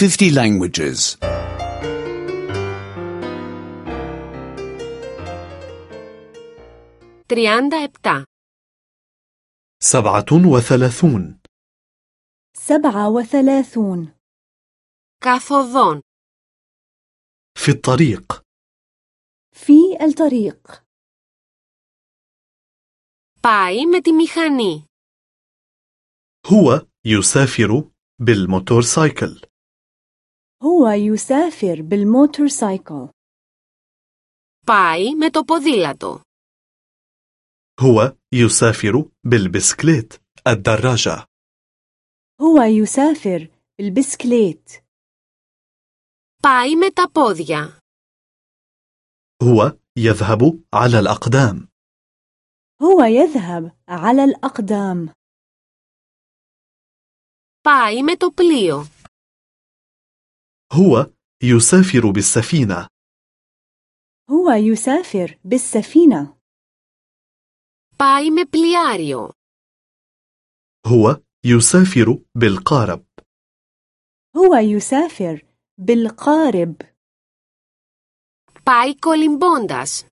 50 languages. 37. سبعة وثلاثون سبعة وثلاثون Καθοδόν. في الطريق في الطريق Πάει με τη μηχανή. هو يسافر بالموتورسايكل هو يسافر بالموتورسايكل Πάει με το ποδήλατο. هو يسافر بالبسكليت الدراجة هو يسافر بالبسكليت Πάει με τα πόδια. هو يذهب على الأقدام هو يذهب على الأقدام Πάει με το πλοίο. هو يسافر بالسفينة هو يسافر بالسفينة Πάει με πλοιάριο. هو يسافر بالقارب هو يسافر بالقارب Πάει κολυμπώντας.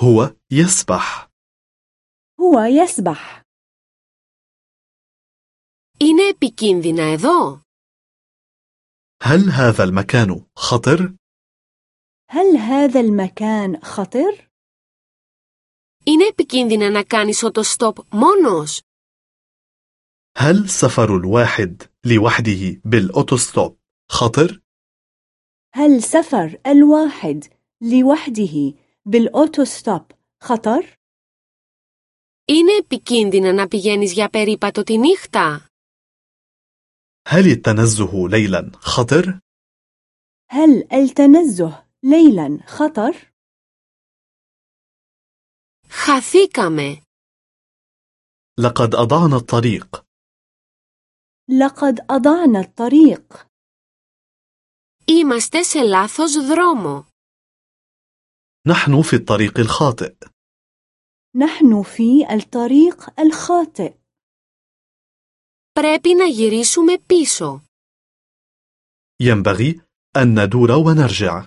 هو يسبح هو يسبح Είναι επικίνδυνα εδώ. هل هذا المكان خطر؟ هل هذا المكان خطر؟ Είναι επικίνδυνα να κάνεις οτοστόπ μόνος. هل سفر الواحد لوحده بالأوتوستوب خطر؟ هل سفر الواحد لوحده بالأوتوستوب خطر؟ Είναι επικίνδυνα να πηγαίνεις για περίπατο τη νύχτα. هل التنزه ليلا خطر؟ هل التنزه ليلا خطر؟ Χαθήκαμε. لقد أضعنا الطريق لقد أضعنا الطريق Είμαστε σε λάθος δρόμο. نحن في الطريق الخاطئ نحن في الطريق الخاطئ Πρέπει να γυρίσουμε πίσω. ينبغي أن ندور ونرجع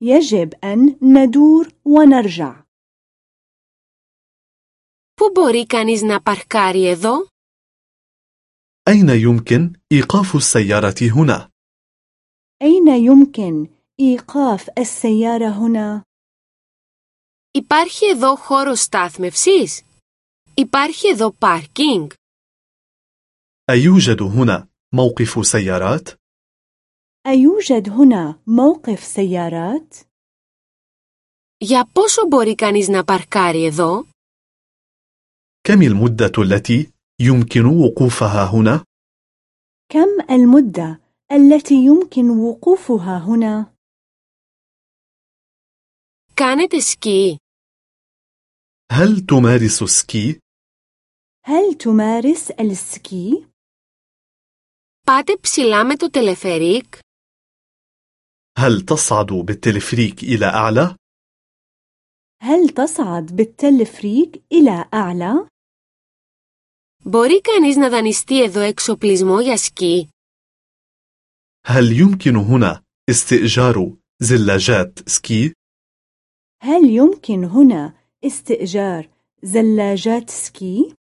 يجب أن ندور ونرجع Πού μπορεί κανείς να παρκάρει εδώ? أين يمكن إيقاف السيارة هنا؟ أين يمكن إيقاف السيارة هنا؟ Υπάρχει εδώ χώρος στάθμευσης? Υπάρχει εδώ πάρκινγκ? أيوجد هنا موقف سيارات؟ أيوجد هنا موقف سيارات؟ Για πόσο μπορεί κανείς να παρκάρει εδώ? كم المدة التي يمكن وقوفها هنا؟ كم المدة التي يمكن وقوفها هنا؟ Κάνετε σκι? هل تمارس سكي؟ هل تمارس السكي؟ Πάτε ψηλά με το τελεφερίκ? هل تصعد بالتلفريك إلى أعلى؟ هل تصعد بالتلفريك إلى أعلى؟ Μπορεί κανείς να δανειστεί εδώ εξοπλισμό για σκι? هل يمكن هنا استئجار زلاجات سكي؟ هل يمكن هنا استئجار زلاجات سكي؟